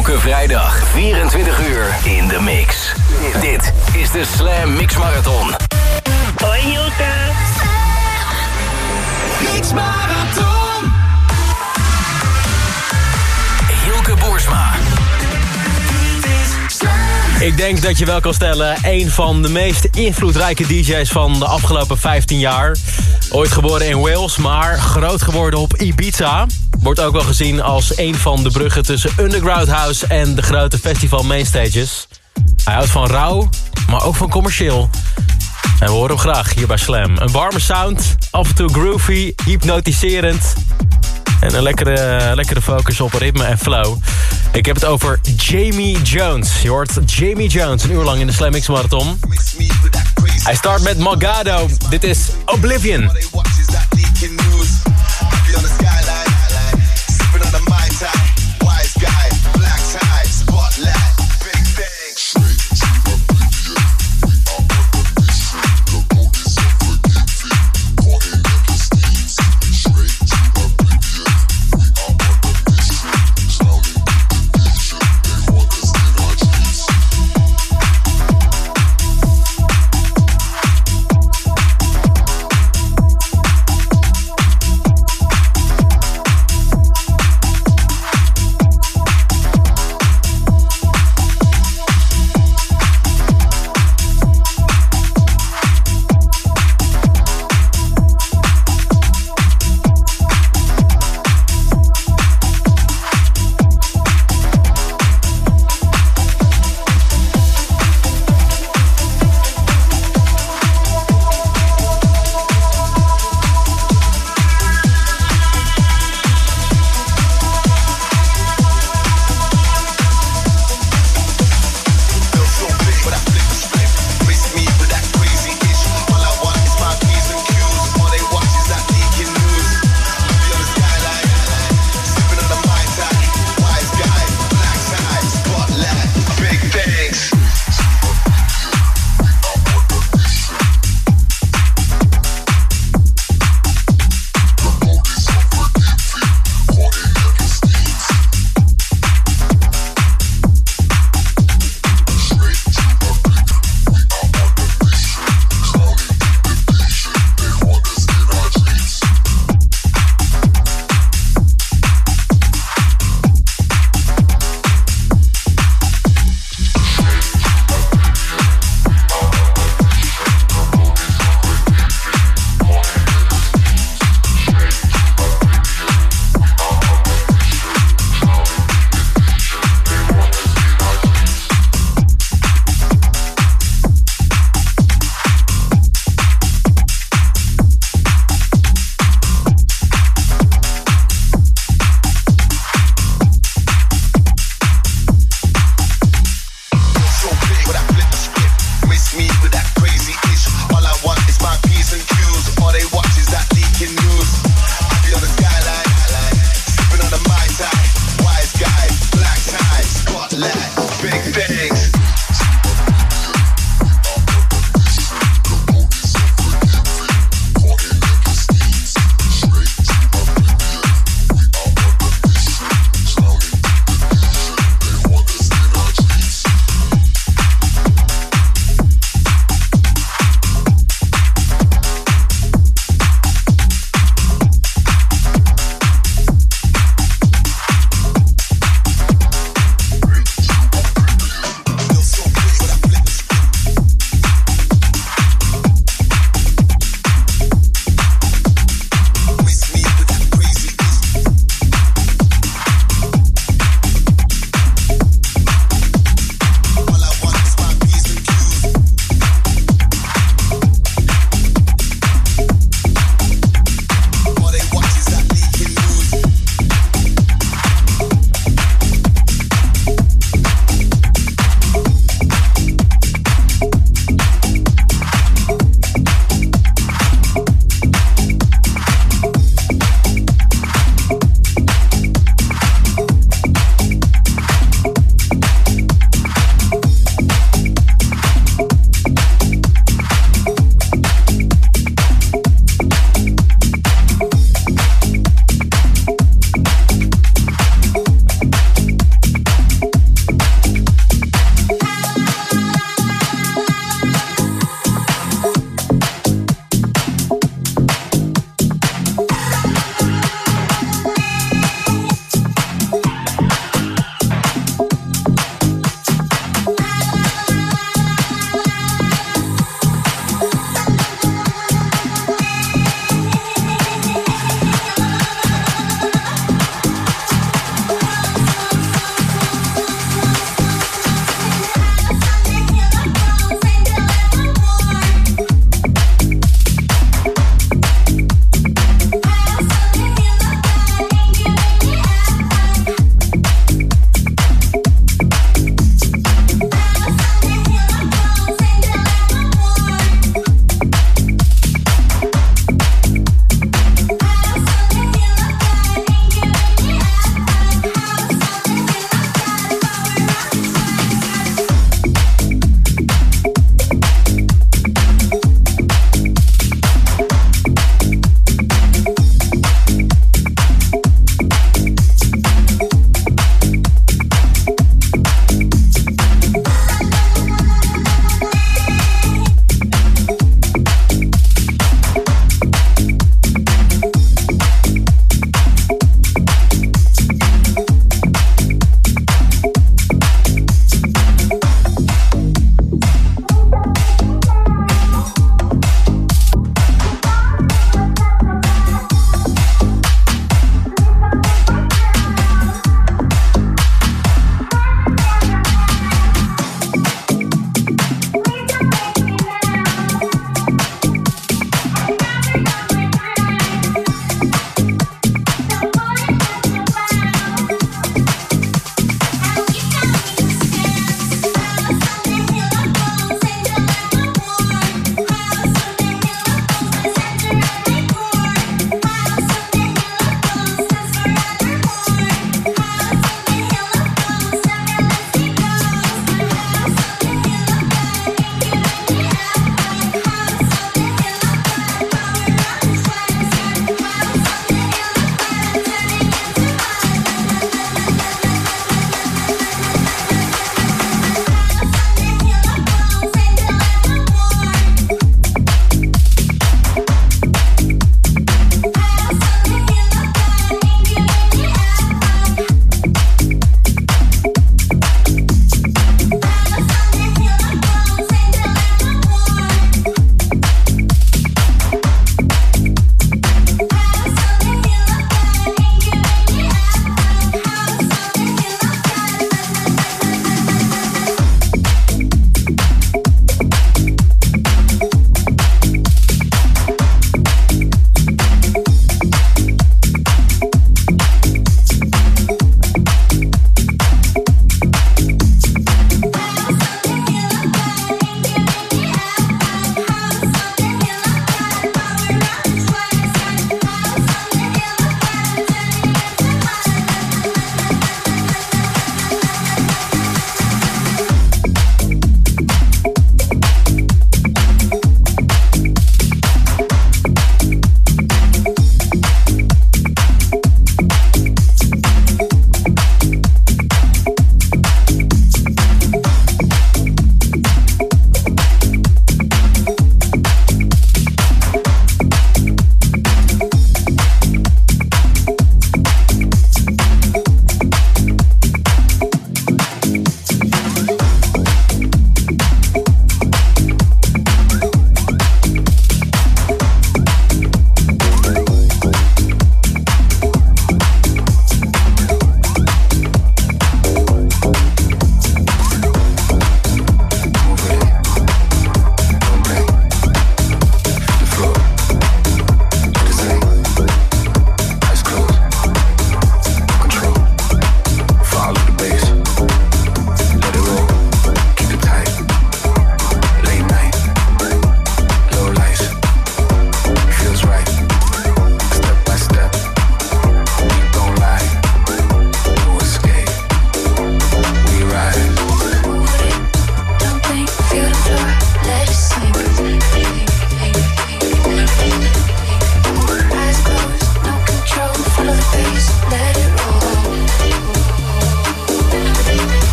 Elke vrijdag 24 uur in de mix. Dit is de Slam Mix Marathon. Hoi Hilke. Mix Marathon. Ik denk dat je wel kan stellen, een van de meest invloedrijke DJ's van de afgelopen 15 jaar. Ooit geboren in Wales, maar groot geworden op Ibiza. Wordt ook wel gezien als een van de bruggen tussen Underground House en de grote festival mainstages. Hij houdt van rauw, maar ook van commercieel. En we horen hem graag hier bij Slam. Een warme sound, af en toe groovy, hypnotiserend. En een lekkere, lekkere focus op ritme en flow. Ik heb het over Jamie Jones. Je hoort Jamie Jones een uur lang in de Slam Marathon. Hij start met Morgado. Dit is Oblivion.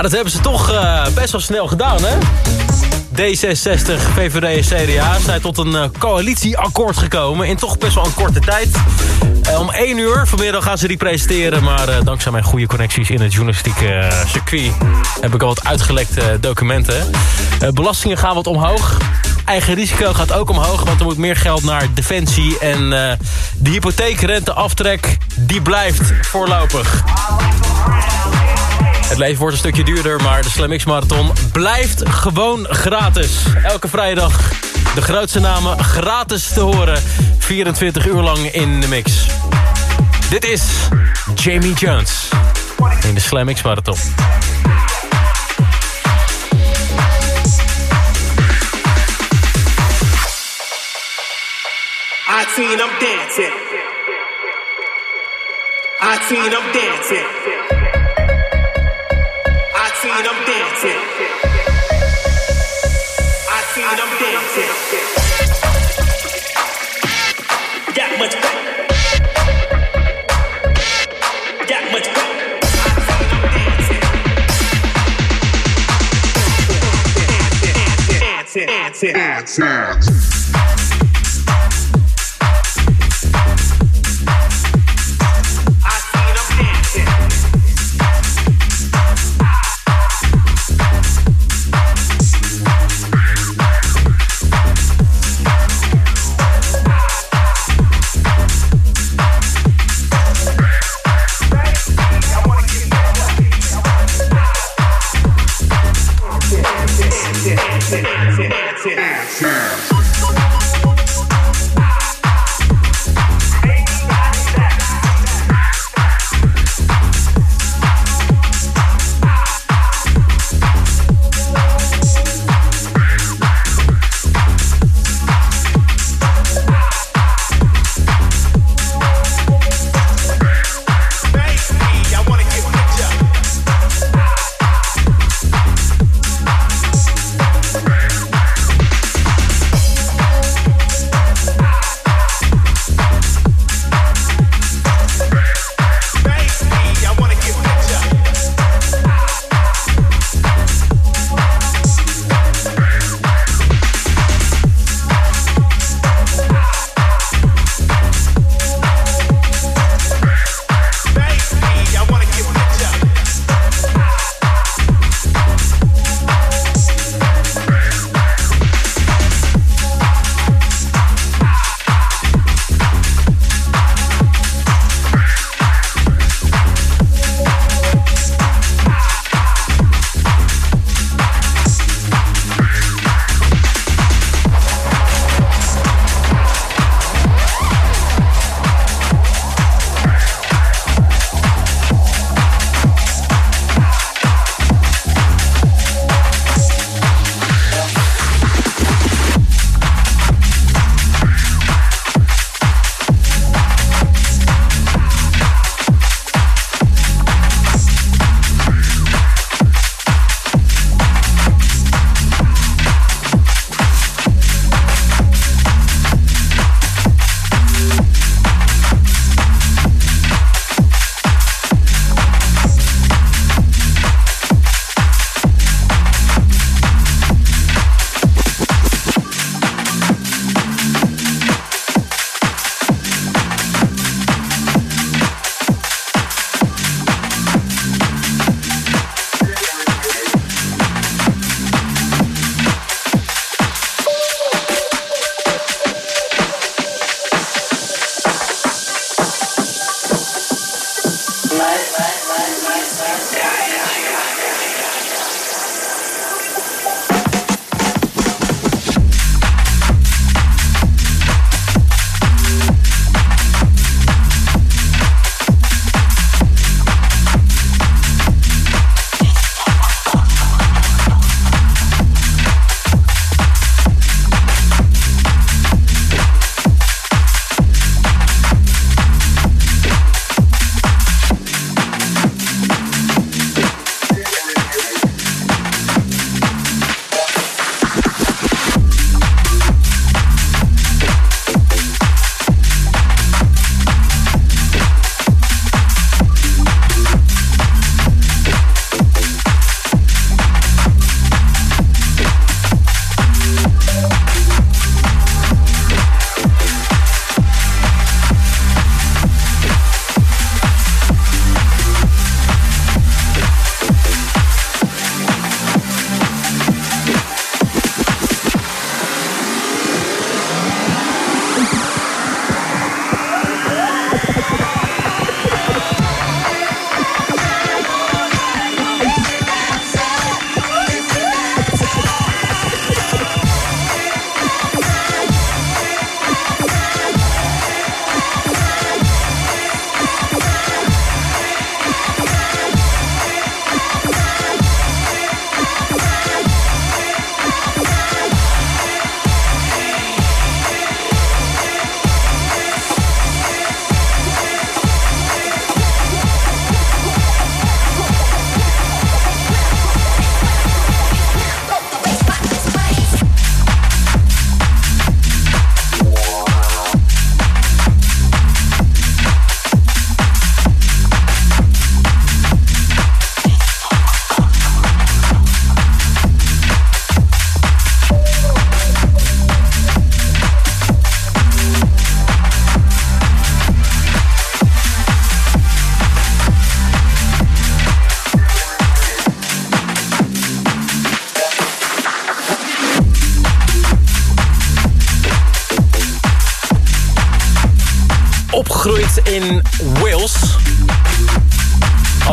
Dat hebben ze toch eh, best wel snel gedaan, hè? D66, VVD en CDA zijn tot een eh, coalitieakkoord gekomen... in toch best wel een korte tijd. Eh, om 1 uur vanmiddag gaan ze die presenteren... maar dankzij mijn goede connecties in het journalistieke circuit... heb ik al wat uitgelekte documenten. Belastingen gaan wat omhoog. Eigen risico gaat ook omhoog, want er moet meer geld naar defensie... en de hypotheekrenteaftrek, die blijft voorlopig. Het leven wordt een stukje duurder, maar de Slam X Marathon blijft gewoon gratis. Elke vrijdag de grootste namen gratis te horen. 24 uur lang in de mix. Dit is Jamie Jones in de Slam X Marathon. I seen them dancing. I seen them dancing. Dancing,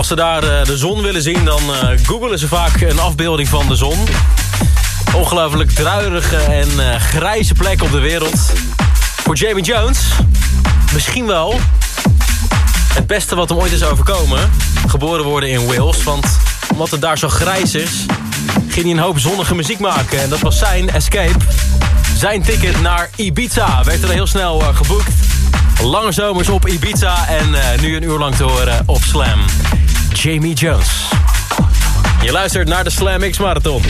Als ze daar eh, de zon willen zien, dan uh, googelen ze vaak een afbeelding van de zon. Ongelooflijk druilige en uh, grijze plek op de wereld. Voor Jamie Jones, misschien wel het beste wat hem ooit is overkomen. Geboren worden in Wales, want omdat het daar zo grijs is... ging hij een hoop zonnige muziek maken. En dat was zijn escape. Zijn ticket naar Ibiza werd er heel snel geboekt. Lange zomers op Ibiza en nu een uur lang te horen op Slam. Jamie Jones. Je luistert naar de Slam X Marathon.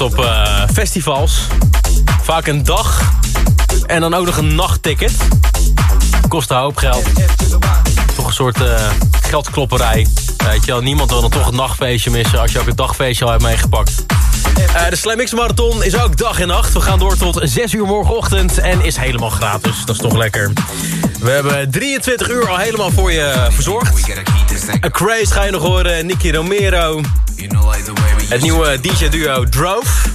op eh, festivals. Vaak een dag en dan ook nog een nachtticket. Kost een hoop geld. Toch een soort eh, geldklopperij. Weet je wel, niemand wil dan toch een nachtfeestje missen... als je ook het dagfeestje al hebt meegepakt. Eh, de Slam X Marathon is ook dag en nacht. We gaan door tot 6 uur morgenochtend en is helemaal gratis. Dat is toch lekker. We hebben 23 uur al helemaal voor je verzorgd. A Craze ga je nog horen, Nicky Romero. Het nieuwe DJ-duo Drove.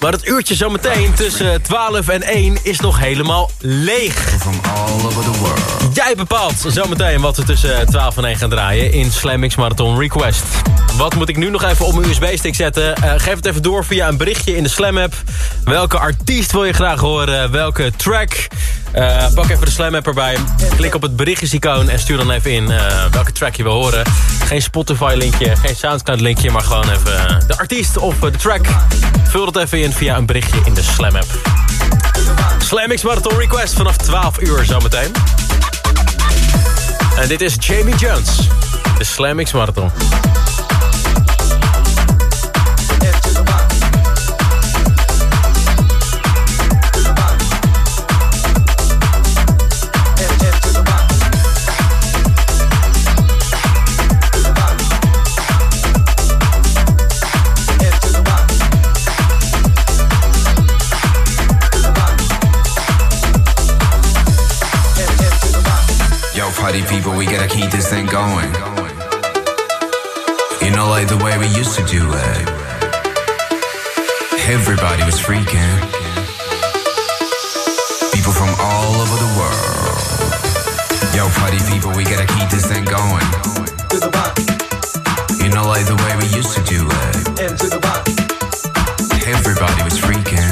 Maar het uurtje zometeen tussen 12 en 1 is nog helemaal leeg. Jij bepaalt zometeen wat we tussen 12 en 1 gaan draaien in Slam X Marathon Request. Wat moet ik nu nog even op mijn USB-stick zetten? Eh, geef het even door via een berichtje in de Slam-app. Welke artiest wil je graag horen? Welke track? Eh, pak even de Slam-app erbij. Klik op het berichtjesicoon en stuur dan even in eh, welke track je wil horen. Geen Spotify-linkje, geen Soundcloud-linkje, maar gewoon even eh, de artiest of de track. Vul dat even in via een berichtje in de Slam-app. Slam X Marathon Request vanaf 12 uur zometeen. En dit is Jamie Jones. De Slam X Marathon. Party people, we gotta keep this thing going. You know, like the way we used to do it. Everybody was freaking. People from all over the world. Yo, party people, we gotta keep this thing going. You know, like the way we used to do it. Everybody was freaking.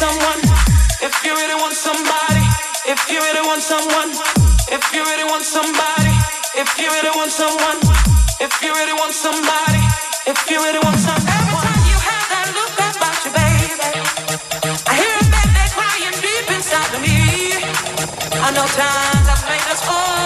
Someone, if you really want somebody, if you really want someone, if you really want somebody, if you really want someone, if you really want somebody, if you really want someone. Every time you have that look about you, baby, I hear a baby crying deep inside of me. I know times have made us all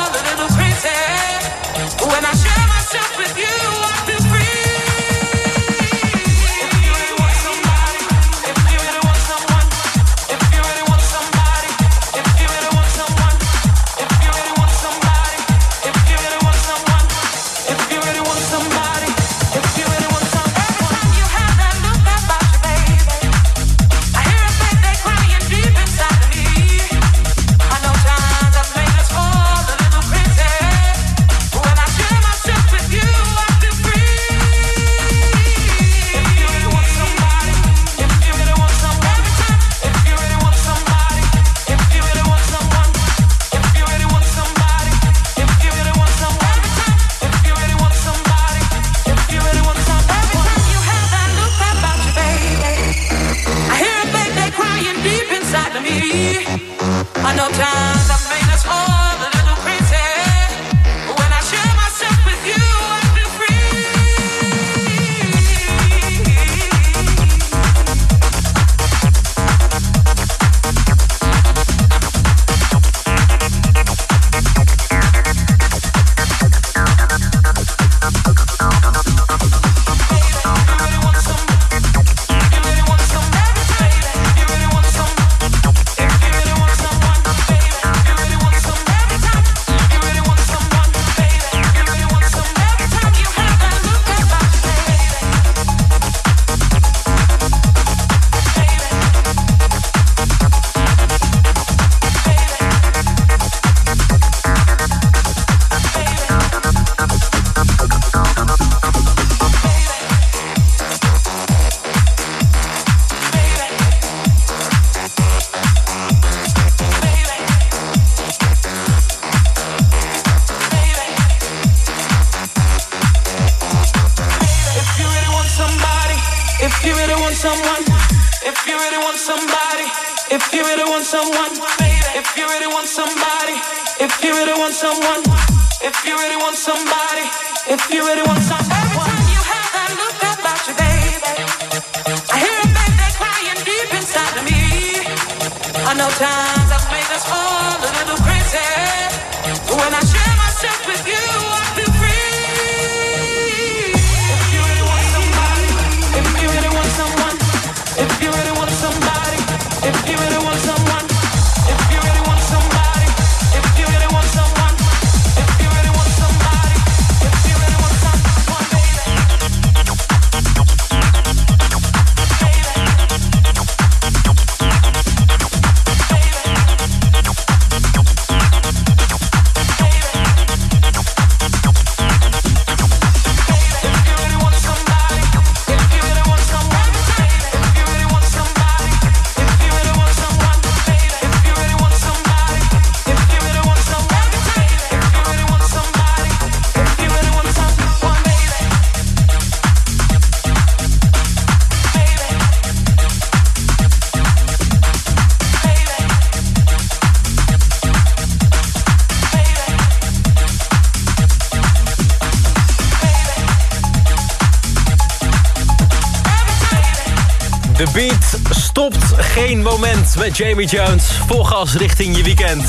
met Jamie Jones. Vol gas richting je weekend.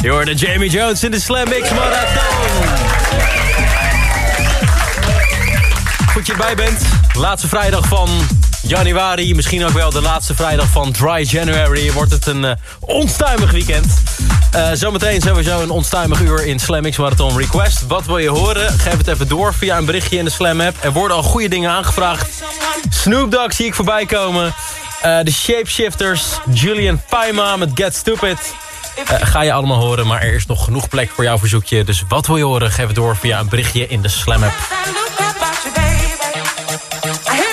Je hoorde Jamie Jones in de Slam Mix Marathon. Goed je erbij bent. Laatste vrijdag van januari. Misschien ook wel de laatste vrijdag van Dry January. Wordt het een eh, onstuimig weekend. Eh, zometeen sowieso een onstuimig uur in Slam Mix Marathon Request. Wat wil je horen? Geef het even door via een berichtje in de Slam app. Er worden al goede dingen aangevraagd. Snoop Dogg zie ik voorbij komen. Eh, de Shapeshifters, Julian Paima met Get Stupid. Eh, ga je allemaal horen, maar er is nog genoeg plek voor jouw verzoekje. Dus wat wil je horen? Geef het door via een berichtje in de Slam app. That look about you, baby. I